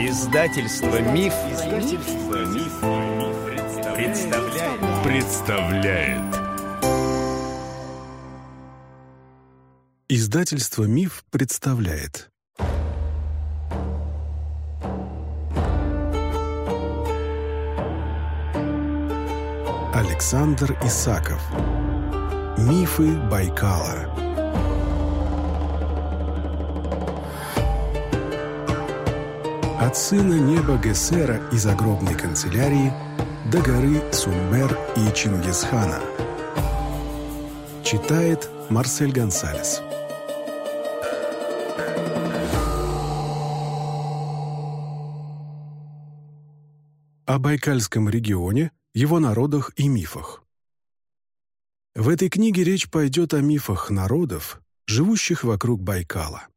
Издательство Миф, Издательство Миф, представляет. представляет. Издательство Миф представляет. Александр Исаков. Мифы Байкала. От сына неба Гессера и загробной канцелярии до горы Сумбер и Чингисхана. Читает Марсель Гонсалес. О Байкальском регионе, его народах и мифах. В этой книге речь пойдет о мифах народов, живущих вокруг Байкала.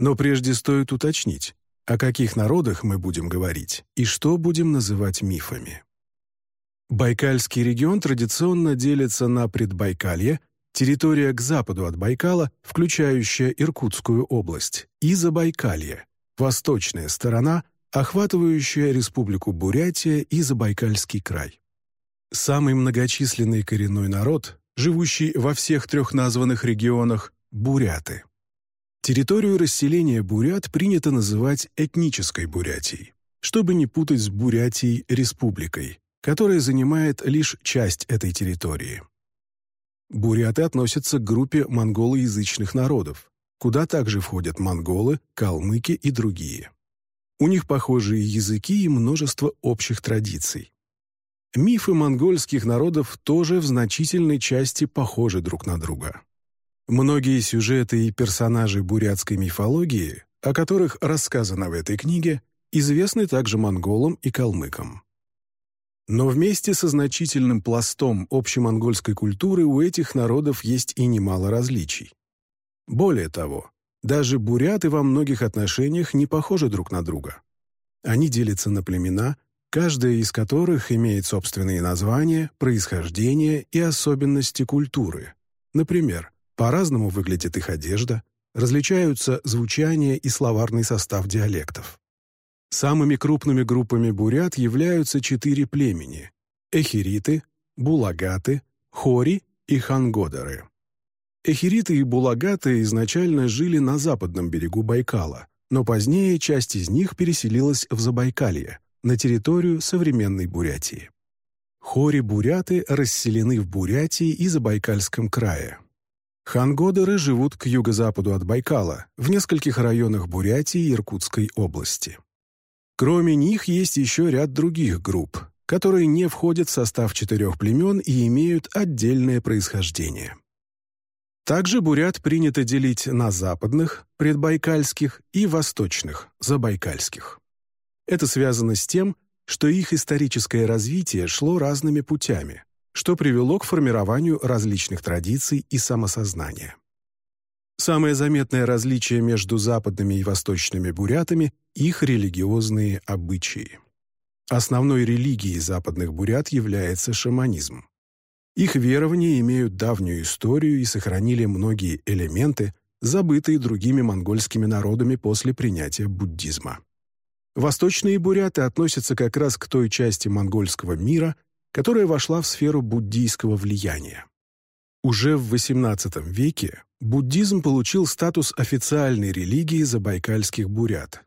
Но прежде стоит уточнить, о каких народах мы будем говорить и что будем называть мифами. Байкальский регион традиционно делится на Предбайкалье, территория к западу от Байкала, включающая Иркутскую область, и Забайкалье, восточная сторона, охватывающая Республику Бурятия и Забайкальский край. Самый многочисленный коренной народ, живущий во всех трех названных регионах – буряты. Территорию расселения бурят принято называть этнической Бурятией, чтобы не путать с Бурятией республикой, которая занимает лишь часть этой территории. Буряты относятся к группе монголоязычных народов, куда также входят монголы, калмыки и другие. У них похожие языки и множество общих традиций. Мифы монгольских народов тоже в значительной части похожи друг на друга. Многие сюжеты и персонажи бурятской мифологии, о которых рассказано в этой книге, известны также монголам и калмыкам. Но вместе со значительным пластом общемонгольской культуры у этих народов есть и немало различий. Более того, даже буряты во многих отношениях не похожи друг на друга. Они делятся на племена, каждая из которых имеет собственные названия, происхождение и особенности культуры. Например, по-разному выглядит их одежда, различаются звучание и словарный состав диалектов. Самыми крупными группами бурят являются четыре племени – эхириты, булагаты, хори и хангодары. Эхириты и булагаты изначально жили на западном берегу Байкала, но позднее часть из них переселилась в Забайкалье, на территорию современной Бурятии. Хори-буряты расселены в Бурятии и Забайкальском крае. Хангодеры живут к юго-западу от Байкала, в нескольких районах Бурятии и Иркутской области. Кроме них есть еще ряд других групп, которые не входят в состав четырех племен и имеют отдельное происхождение. Также бурят принято делить на западных, предбайкальских и восточных, забайкальских. Это связано с тем, что их историческое развитие шло разными путями, что привело к формированию различных традиций и самосознания. Самое заметное различие между западными и восточными бурятами – их религиозные обычаи. Основной религией западных бурят является шаманизм. Их верования имеют давнюю историю и сохранили многие элементы, забытые другими монгольскими народами после принятия буддизма. Восточные буряты относятся как раз к той части монгольского мира, которая вошла в сферу буддийского влияния. Уже в XVIII веке буддизм получил статус официальной религии забайкальских бурят.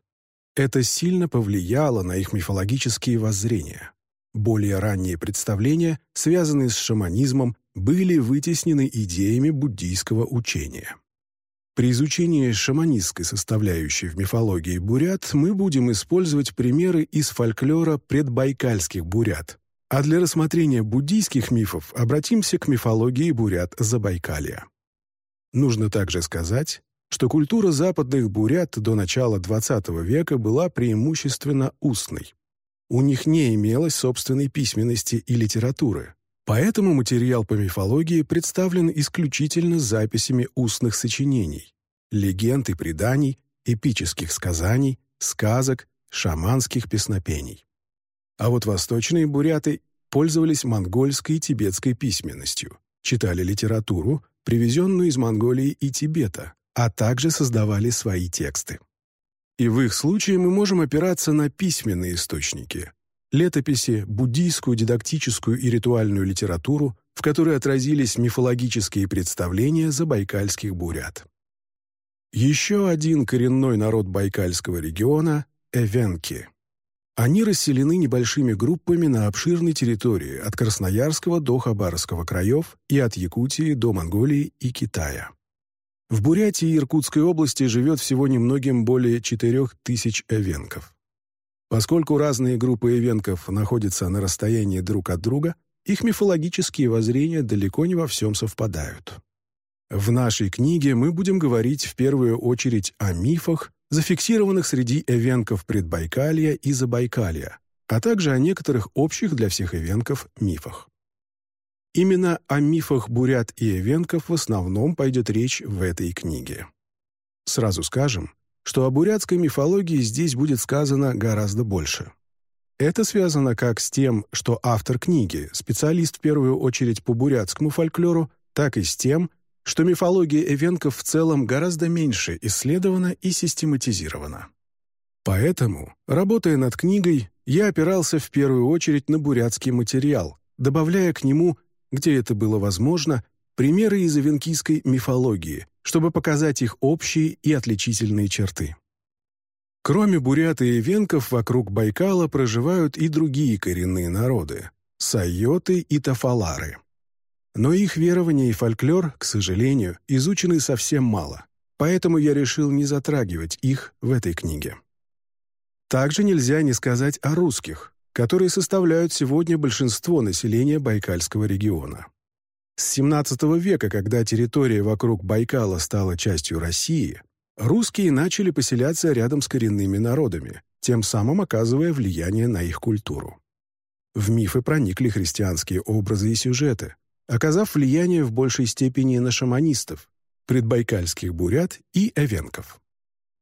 Это сильно повлияло на их мифологические воззрения. Более ранние представления, связанные с шаманизмом, были вытеснены идеями буддийского учения. При изучении шаманистской составляющей в мифологии бурят мы будем использовать примеры из фольклора предбайкальских бурят, а для рассмотрения буддийских мифов обратимся к мифологии бурят Забайкалья. Нужно также сказать, что культура западных бурят до начала XX века была преимущественно устной. У них не имелось собственной письменности и литературы, поэтому материал по мифологии представлен исключительно записями устных сочинений, легенд и преданий, эпических сказаний, сказок, шаманских песнопений. А вот восточные буряты пользовались монгольской и тибетской письменностью, читали литературу, привезенную из Монголии и Тибета, а также создавали свои тексты. И в их случае мы можем опираться на письменные источники, летописи, буддийскую, дидактическую и ритуальную литературу, в которой отразились мифологические представления забайкальских бурят. Еще один коренной народ Байкальского региона – эвенки. Они расселены небольшими группами на обширной территории от Красноярского до Хабаровского краев и от Якутии до Монголии и Китая. В Бурятии и Иркутской области живет всего немногим более 4000 эвенков. Поскольку разные группы эвенков находятся на расстоянии друг от друга, их мифологические воззрения далеко не во всем совпадают. В нашей книге мы будем говорить в первую очередь о мифах, зафиксированных среди эвенков Предбайкалья и Забайкалья, а также о некоторых общих для всех эвенков мифах. Именно о мифах бурят и эвенков в основном пойдет речь в этой книге. Сразу скажем, что о бурятской мифологии здесь будет сказано гораздо больше. Это связано как с тем, что автор книги, специалист в первую очередь по бурятскому фольклору, так и с тем, что мифология эвенков в целом гораздо меньше исследована и систематизирована. Поэтому, работая над книгой, я опирался в первую очередь на бурятский материал, добавляя к нему, где это было возможно, примеры из эвенкийской мифологии, чтобы показать их общие и отличительные черты. Кроме бурят и эвенков, вокруг Байкала проживают и другие коренные народы – сайоты и тафалары. Но их верования и фольклор, к сожалению, изучены совсем мало, поэтому я решил не затрагивать их в этой книге. Также нельзя не сказать о русских, которые составляют сегодня большинство населения Байкальского региона. С XVII века, когда территория вокруг Байкала стала частью России, русские начали поселяться рядом с коренными народами, тем самым оказывая влияние на их культуру. В мифы проникли христианские образы и сюжеты, оказав влияние в большей степени на шаманистов, предбайкальских бурят и эвенков.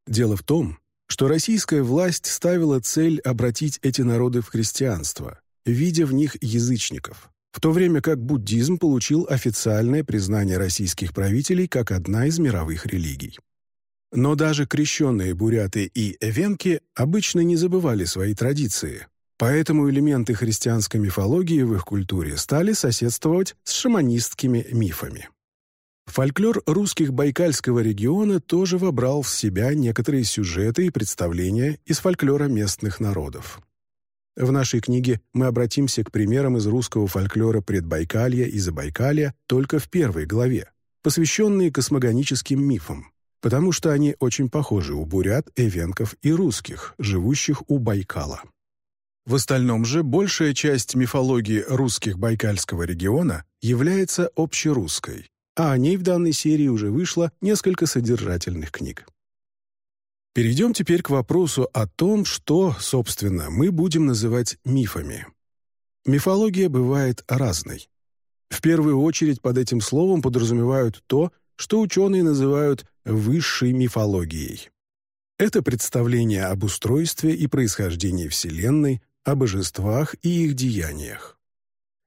Дело в том, что российская власть ставила цель обратить эти народы в христианство, видя в них язычников, в то время как буддизм получил официальное признание российских правителей как одна из мировых религий. Но даже крещенные буряты и эвенки обычно не забывали свои традиции, поэтому элементы христианской мифологии в их культуре стали соседствовать с шаманистскими мифами. Фольклор русских Байкальского региона тоже вобрал в себя некоторые сюжеты и представления из фольклора местных народов. В нашей книге мы обратимся к примерам из русского фольклора Предбайкалья и Забайкалья только в первой главе, посвященные космогоническим мифам потому что они очень похожи у бурят, эвенков и русских, живущих у Байкала. В остальном же большая часть мифологии русских Байкальского региона является общерусской, а о ней в данной серии уже вышло несколько содержательных книг. Перейдем теперь к вопросу о том, что, собственно, мы будем называть мифами. Мифология бывает разной. В первую очередь под этим словом подразумевают то, что ученые называют высшей мифологией. Это представление об устройстве и происхождении Вселенной, о божествах и их деяниях.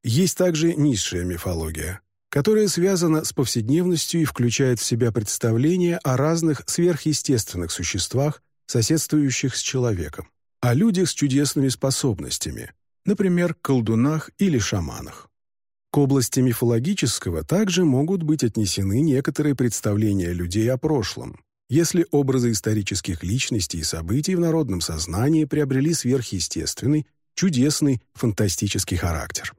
Есть также низшая мифология, которая связана с повседневностью и включает в себя представления о разных сверхъестественных существах, соседствующих с человеком, о людях с чудесными способностями, например, колдунах или шаманах. К области мифологического также могут быть отнесены некоторые представления людей о прошлом, если образы исторических личностей и событий в народном сознании приобрели сверхъестественный, чудесный, фантастический характер.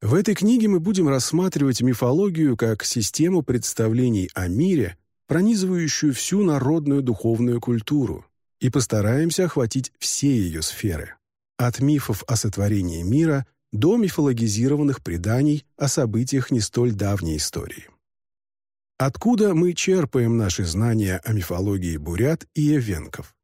В этой книге мы будем рассматривать мифологию как систему представлений о мире, пронизывающую всю народную духовную культуру, и постараемся охватить все ее сферы. От мифов о сотворении мира до мифологизированных преданий о событиях не столь давней истории. Откуда мы черпаем наши знания о мифологии бурят и эвенков?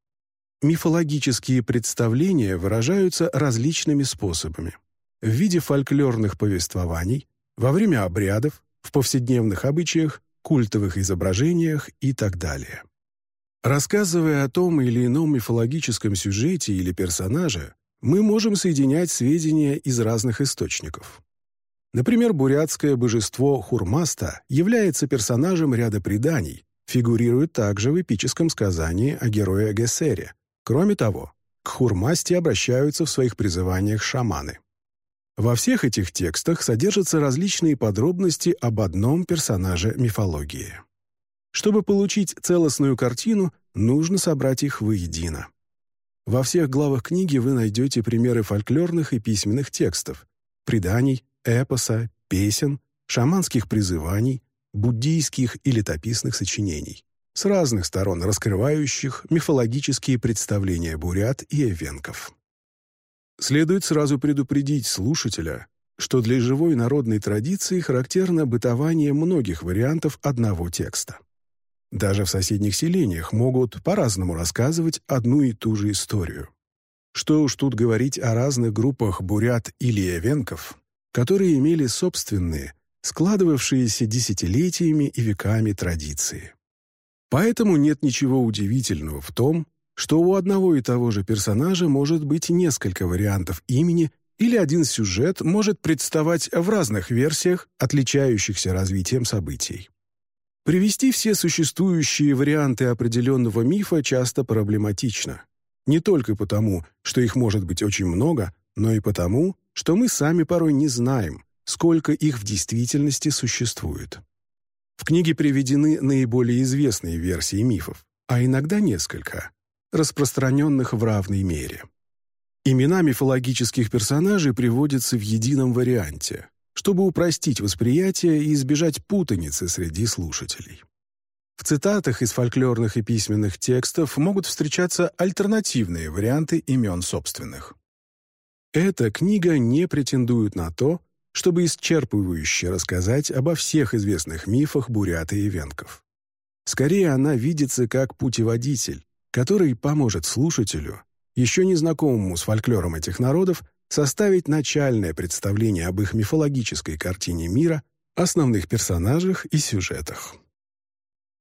Мифологические представления выражаются различными способами. В виде фольклорных повествований, во время обрядов, в повседневных обычаях, культовых изображениях и так далее. Рассказывая о том или ином мифологическом сюжете или персонаже, мы можем соединять сведения из разных источников. Например, бурятское божество Хурмаста является персонажем ряда преданий, фигурирует также в эпическом сказании о герое Гессере. Кроме того, к Хурмасти обращаются в своих призываниях шаманы. Во всех этих текстах содержатся различные подробности об одном персонаже мифологии. Чтобы получить целостную картину, нужно собрать их воедино. Во всех главах книги вы найдете примеры фольклорных и письменных текстов, преданий, эпоса, песен, шаманских призываний, буддийских и летописных сочинений, с разных сторон раскрывающих мифологические представления бурят и эвенков. Следует сразу предупредить слушателя, что для живой народной традиции характерно бытование многих вариантов одного текста. Даже в соседних селениях могут по-разному рассказывать одну и ту же историю. Что уж тут говорить о разных группах бурят или эвенков, которые имели собственные, складывавшиеся десятилетиями и веками традиции. Поэтому нет ничего удивительного в том, что у одного и того же персонажа может быть несколько вариантов имени или один сюжет может представать в разных версиях, отличающихся развитием событий. Привести все существующие варианты определенного мифа часто проблематично. Не только потому, что их может быть очень много, но и потому, что мы сами порой не знаем, сколько их в действительности существует. В книге приведены наиболее известные версии мифов, а иногда несколько, распространенных в равной мере. Имена мифологических персонажей приводятся в едином варианте, чтобы упростить восприятие и избежать путаницы среди слушателей. В цитатах из фольклорных и письменных текстов могут встречаться альтернативные варианты имен собственных. Эта книга не претендует на то, чтобы исчерпывающе рассказать обо всех известных мифах бурят и венков. Скорее, она видится как путеводитель, который поможет слушателю, еще не знакомому с фольклором этих народов, составить начальное представление об их мифологической картине мира, основных персонажах и сюжетах.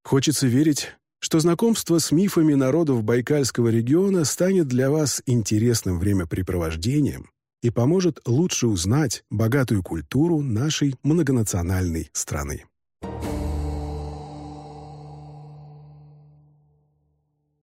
Хочется верить, что знакомство с мифами народов Байкальского региона станет для вас интересным времяпрепровождением и поможет лучше узнать богатую культуру нашей многонациональной страны.